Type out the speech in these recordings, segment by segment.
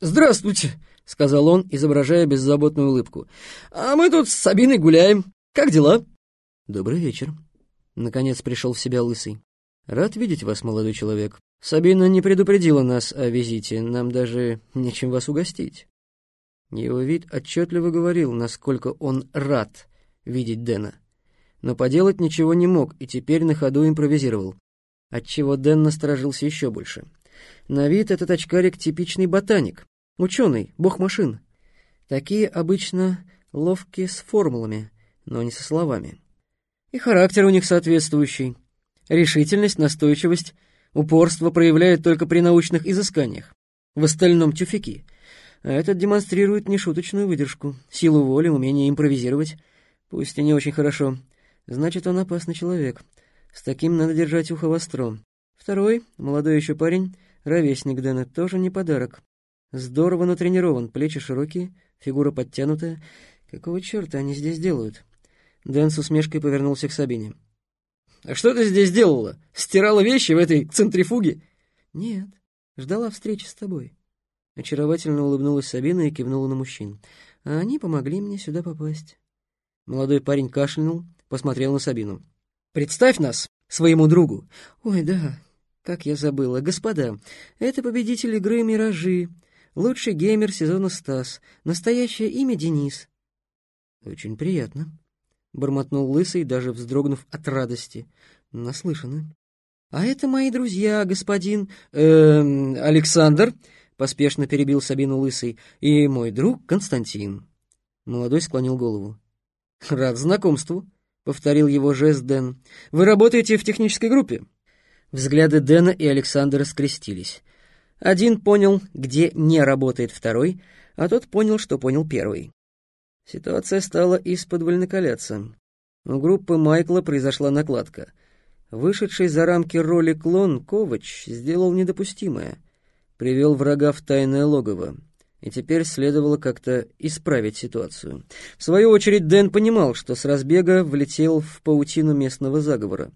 «Здравствуйте», — сказал он, изображая беззаботную улыбку. «А мы тут с Сабиной гуляем. Как дела?» «Добрый вечер». Наконец пришел в себя Лысый. «Рад видеть вас, молодой человек. Сабина не предупредила нас о визите, нам даже нечем вас угостить». Его вид отчетливо говорил, насколько он рад видеть Дэна. Но поделать ничего не мог и теперь на ходу импровизировал, отчего Дэн насторожился еще больше. На вид этот очкарик типичный ботаник, ученый, бог машин. Такие обычно ловкие с формулами, но не со словами. И характер у них соответствующий. Решительность, настойчивость, упорство проявляют только при научных изысканиях. В остальном тюфяки. А этот демонстрирует нешуточную выдержку, силу воли, умение импровизировать. Пусть и не очень хорошо. Значит, он опасный человек. С таким надо держать ухо востро. Второй, молодой еще парень, ровесник Дэна, тоже не подарок. Здорово натренирован, плечи широкие, фигура подтянутая. Какого черта они здесь делают? Дэн с усмешкой повернулся к Сабине. «А что ты здесь делала? Стирала вещи в этой центрифуге?» «Нет, ждала встречи с тобой». Очаровательно улыбнулась Сабина и кивнула на мужчин. «А они помогли мне сюда попасть». Молодой парень кашлянул, посмотрел на Сабину. «Представь нас своему другу». «Ой, да, как я забыла. Господа, это победитель игры «Миражи», лучший геймер сезона Стас, настоящее имя Денис». «Очень приятно», — бормотнул Лысый, даже вздрогнув от радости. «Наслышаны». «А это мои друзья, господин... Э, Александр», — поспешно перебил Сабину Лысый, «и мой друг Константин». Молодой склонил голову. «Рад знакомству», — повторил его жест Дэн. «Вы работаете в технической группе?» Взгляды Дэна и Александра скрестились. Один понял, где не работает второй, а тот понял, что понял первый. Ситуация стала из-под накаляться. У группы Майкла произошла накладка. Вышедший за рамки роли клон Ковач сделал недопустимое. Привел врага в тайное логово. И теперь следовало как-то исправить ситуацию. В свою очередь Дэн понимал, что с разбега влетел в паутину местного заговора.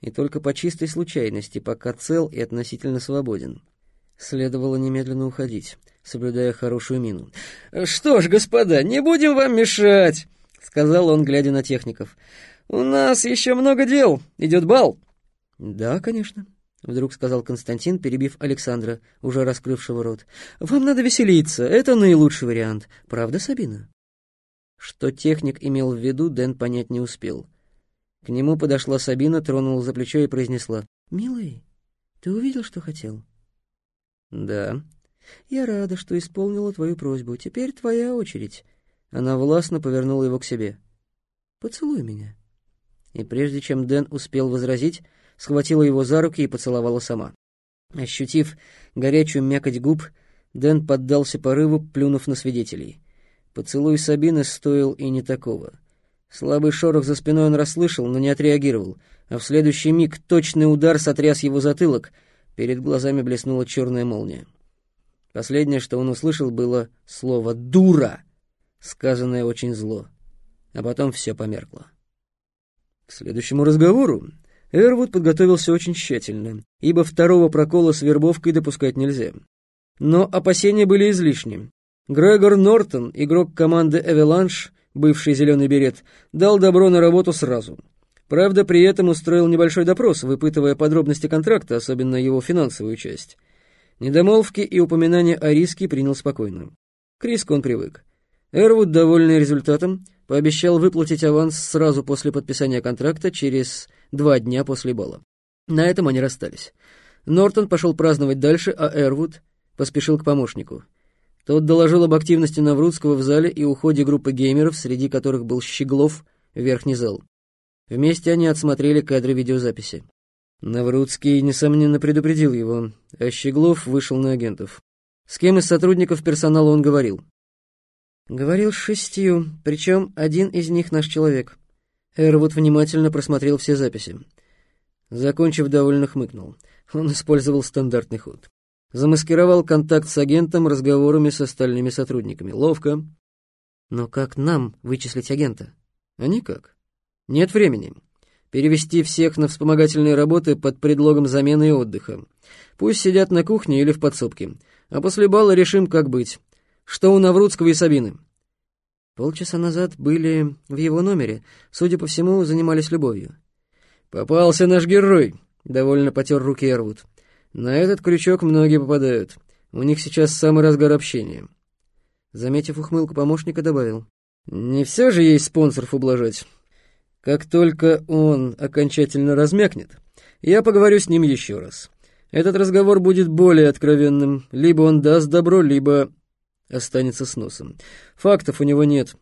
И только по чистой случайности, пока цел и относительно свободен. Следовало немедленно уходить соблюдая хорошую мину. «Что ж, господа, не будем вам мешать», — сказал он, глядя на техников. «У нас еще много дел. Идет бал». «Да, конечно», — вдруг сказал Константин, перебив Александра, уже раскрывшего рот. «Вам надо веселиться. Это наилучший вариант. Правда, Сабина?» Что техник имел в виду, Дэн понять не успел. К нему подошла Сабина, тронула за плечо и произнесла. «Милый, ты увидел, что хотел?» «Да», «Я рада, что исполнила твою просьбу. Теперь твоя очередь». Она властно повернула его к себе. «Поцелуй меня». И прежде чем Дэн успел возразить, схватила его за руки и поцеловала сама. Ощутив горячую мякоть губ, Дэн поддался порыву, плюнув на свидетелей. Поцелуй Сабины стоил и не такого. Слабый шорох за спиной он расслышал, но не отреагировал, а в следующий миг точный удар сотряс его затылок, перед глазами блеснула черная молния. Последнее, что он услышал, было слово «дура», сказанное очень зло. А потом все померкло. К следующему разговору Эрвуд подготовился очень тщательно, ибо второго прокола с вербовкой допускать нельзя. Но опасения были излишни. Грегор Нортон, игрок команды «Эвеланш», бывший «Зеленый берет», дал добро на работу сразу. Правда, при этом устроил небольшой допрос, выпытывая подробности контракта, особенно его финансовую часть. Недомолвки и упоминания о риске принял спокойно. К риску он привык. Эрвуд, довольный результатом, пообещал выплатить аванс сразу после подписания контракта через два дня после бала. На этом они расстались. Нортон пошел праздновать дальше, а Эрвуд поспешил к помощнику. Тот доложил об активности Наврудского в зале и уходе группы геймеров, среди которых был Щеглов, в верхний зал. Вместе они отсмотрели кадры видеозаписи. Наврудский, несомненно, предупредил его, а Щеглов вышел на агентов. С кем из сотрудников персонала он говорил? Говорил с шестью, причем один из них наш человек. Эрвуд внимательно просмотрел все записи. Закончив, довольно хмыкнул. Он использовал стандартный ход. Замаскировал контакт с агентом разговорами с остальными сотрудниками. Ловко. Но как нам вычислить агента? А никак. Нет времени перевести всех на вспомогательные работы под предлогом замены и отдыха. Пусть сидят на кухне или в подсобке. А после бала решим, как быть. Что у Наврудского и Сабины?» Полчаса назад были в его номере. Судя по всему, занимались любовью. «Попался наш герой!» — довольно потер руки Эрвуд. «На этот крючок многие попадают. У них сейчас самый разгар общения». Заметив ухмылку помощника, добавил. «Не все же есть спонсоров ублажать. Как только он окончательно размякнет, я поговорю с ним еще раз. Этот разговор будет более откровенным. Либо он даст добро, либо останется с носом. Фактов у него нет.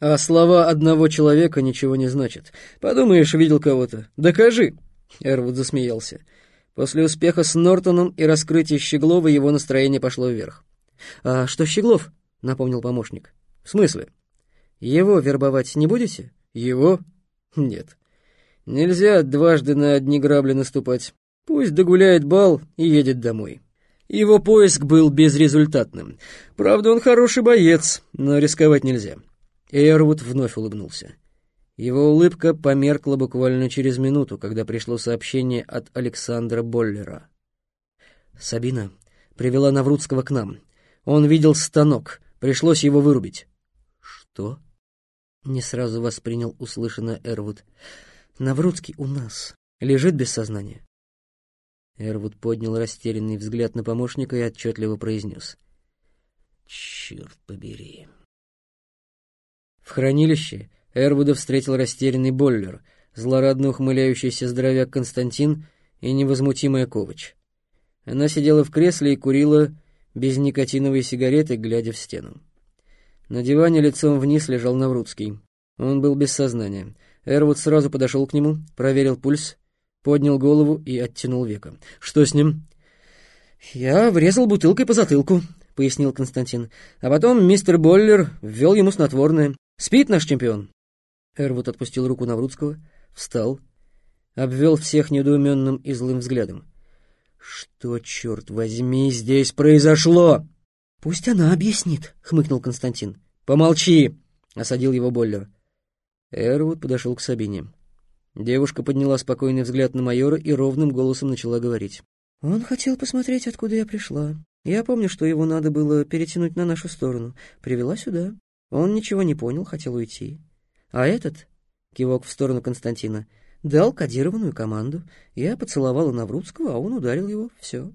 А слова одного человека ничего не значат. Подумаешь, видел кого-то. Докажи!» Эрвуд засмеялся. После успеха с Нортоном и раскрытия Щеглова его настроение пошло вверх. «А что Щеглов?» — напомнил помощник. «В смысле?» «Его вербовать не будете?» «Его? Нет. Нельзя дважды на одни грабли наступать. Пусть догуляет бал и едет домой». Его поиск был безрезультатным. Правда, он хороший боец, но рисковать нельзя. Эрвуд вновь улыбнулся. Его улыбка померкла буквально через минуту, когда пришло сообщение от Александра Боллера. «Сабина привела Наврудского к нам. Он видел станок, пришлось его вырубить». «Что?» — не сразу воспринял услышанное Эрвуд. «Наврудский у нас. Лежит без сознания». Эрвуд поднял растерянный взгляд на помощника и отчетливо произнес. «Черт побери!» В хранилище Эрвуда встретил растерянный Боллер, злорадно ухмыляющийся здоровяк Константин и невозмутимая Ковач. Она сидела в кресле и курила без никотиновой сигареты, глядя в стену. На диване лицом вниз лежал Наврудский. Он был без сознания. Эрвуд сразу подошел к нему, проверил пульс поднял голову и оттянул века. «Что с ним?» «Я врезал бутылкой по затылку», — пояснил Константин. «А потом мистер Боллер ввел ему снотворное. Спит наш чемпион». Эрвуд отпустил руку Наврудского, встал, обвел всех недоуменным и злым взглядом. «Что, черт возьми, здесь произошло?» «Пусть она объяснит», — хмыкнул Константин. «Помолчи!» — осадил его Боллер. Эрвуд подошел к Сабине. Девушка подняла спокойный взгляд на майора и ровным голосом начала говорить. «Он хотел посмотреть, откуда я пришла. Я помню, что его надо было перетянуть на нашу сторону. Привела сюда. Он ничего не понял, хотел уйти. А этот, кивок в сторону Константина, дал кодированную команду. Я поцеловала Наврудского, а он ударил его. Все».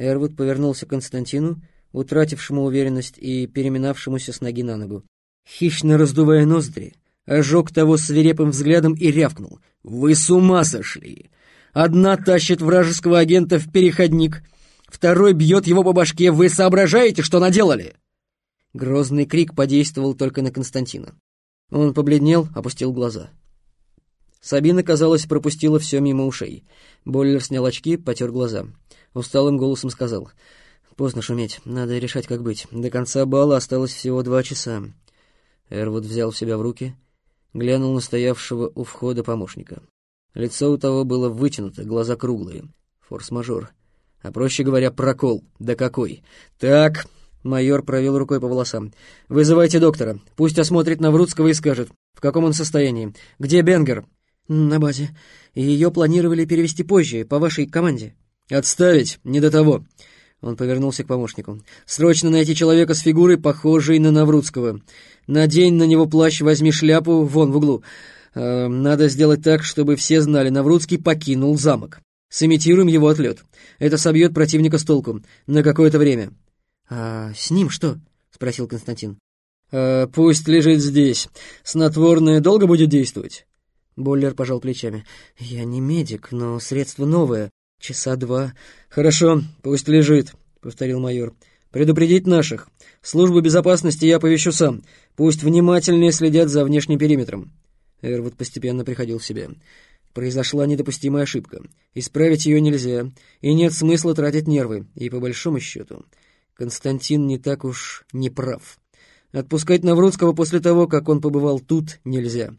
Эрвуд повернулся к Константину, утратившему уверенность и переминавшемуся с ноги на ногу. Хищно раздувая ноздри, ожег того свирепым взглядом и рявкнул. «Вы с ума сошли! Одна тащит вражеского агента в переходник, второй бьет его по башке. Вы соображаете, что наделали?» Грозный крик подействовал только на Константина. Он побледнел, опустил глаза. Сабина, казалось, пропустила все мимо ушей. Бойлер снял очки, потер глаза. Усталым голосом сказал. «Поздно шуметь, надо решать, как быть. До конца бала осталось всего два часа». Эрвуд взял себя в руки — глянул на стоявшего у входа помощника. Лицо у того было вытянуто, глаза круглые. Форс-мажор. А проще говоря, прокол. Да какой? Так, майор провел рукой по волосам. Вызывайте доктора. Пусть осмотрит Наврудского и скажет, в каком он состоянии. Где Бенгер? На базе. Ее планировали перевести позже, по вашей команде. Отставить, не до того. Он повернулся к помощнику. «Срочно найти человека с фигурой, похожей на Наврудского. Надень на него плащ, возьми шляпу, вон в углу. Э, надо сделать так, чтобы все знали, Наврудский покинул замок. Сымитируем его отлет. Это собьет противника с толку. На какое-то время». «А с ним что?» — спросил Константин. «Э, «Пусть лежит здесь. Снотворное долго будет действовать?» Боллер пожал плечами. «Я не медик, но средство новое. «Часа два». «Хорошо, пусть лежит», — повторил майор. «Предупредить наших. Службу безопасности я повещу сам. Пусть внимательнее следят за внешним периметром». Эрвуд постепенно приходил в себя. Произошла недопустимая ошибка. Исправить ее нельзя, и нет смысла тратить нервы. И по большому счету, Константин не так уж не прав. Отпускать Наврудского после того, как он побывал тут, нельзя.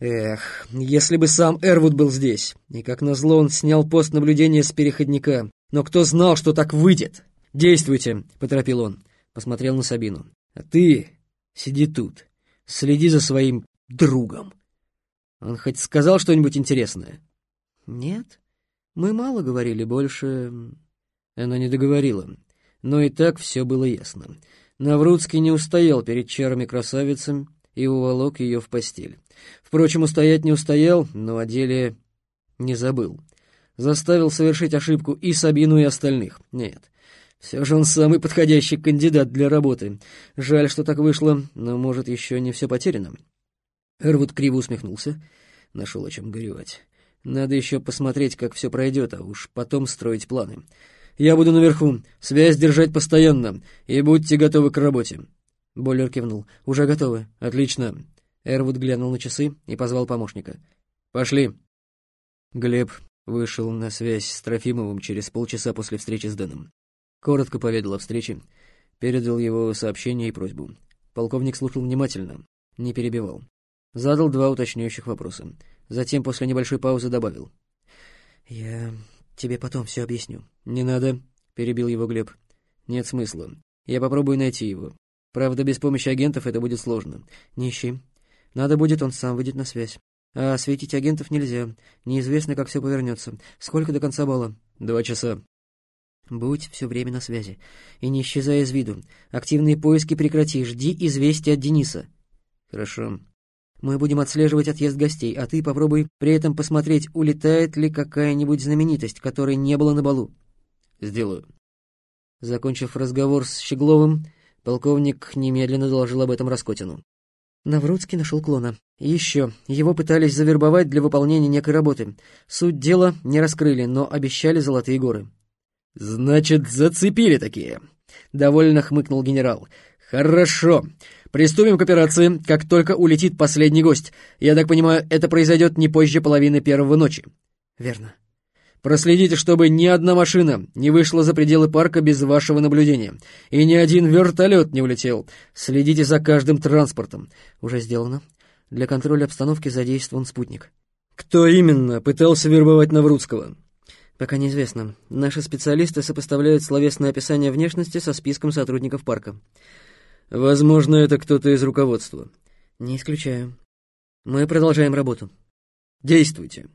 Эх, если бы сам Эрвуд был здесь. И как назло он снял пост наблюдения с переходника. Но кто знал, что так выйдет? «Действуйте», — поторопил он. Посмотрел на Сабину. «А ты сиди тут. Следи за своим другом». Он хоть сказал что-нибудь интересное? «Нет, мы мало говорили, больше...» Она не договорила. но и так все было ясно. Наврудский не устоял перед чарами красавицы и уволок ее в постель. Впрочем, устоять не устоял, но о деле не забыл. Заставил совершить ошибку и Сабину, и остальных. Нет, все же он самый подходящий кандидат для работы. Жаль, что так вышло, но, может, еще не все потеряно. Эрвуд криво усмехнулся. Нашел о чем горевать. Надо еще посмотреть, как все пройдет, а уж потом строить планы. Я буду наверху, связь держать постоянно, и будьте готовы к работе. Боллер кивнул. «Уже готовы. Отлично». Эрвуд глянул на часы и позвал помощника. «Пошли». Глеб вышел на связь с Трофимовым через полчаса после встречи с Дэном. Коротко поведал о встрече, передал его сообщение и просьбу. Полковник слушал внимательно, не перебивал. Задал два уточняющих вопроса. Затем после небольшой паузы добавил. «Я тебе потом все объясню». «Не надо», — перебил его Глеб. «Нет смысла. Я попробую найти его. Правда, без помощи агентов это будет сложно. Не ищи. Надо будет, он сам выйдет на связь. А светить агентов нельзя. Неизвестно, как все повернется. Сколько до конца бала? Два часа. Будь все время на связи. И не исчезай из виду. Активные поиски прекрати. Жди известия от Дениса. Хорошо. Мы будем отслеживать отъезд гостей, а ты попробуй при этом посмотреть, улетает ли какая-нибудь знаменитость, которой не было на балу. Сделаю. Закончив разговор с Щегловым, полковник немедленно доложил об этом Раскотину. Наврудский нашел клона. еще, его пытались завербовать для выполнения некой работы. Суть дела не раскрыли, но обещали золотые горы. «Значит, зацепили такие», — довольно хмыкнул генерал. «Хорошо. Приступим к операции, как только улетит последний гость. Я так понимаю, это произойдет не позже половины первого ночи». «Верно». Проследите, чтобы ни одна машина не вышла за пределы парка без вашего наблюдения, и ни один вертолет не улетел. Следите за каждым транспортом. Уже сделано. Для контроля обстановки задействован спутник. Кто именно пытался вербовать Наврудского? Пока неизвестно. Наши специалисты сопоставляют словесное описание внешности со списком сотрудников парка. Возможно, это кто-то из руководства. Не исключаю. Мы продолжаем работу. Действуйте.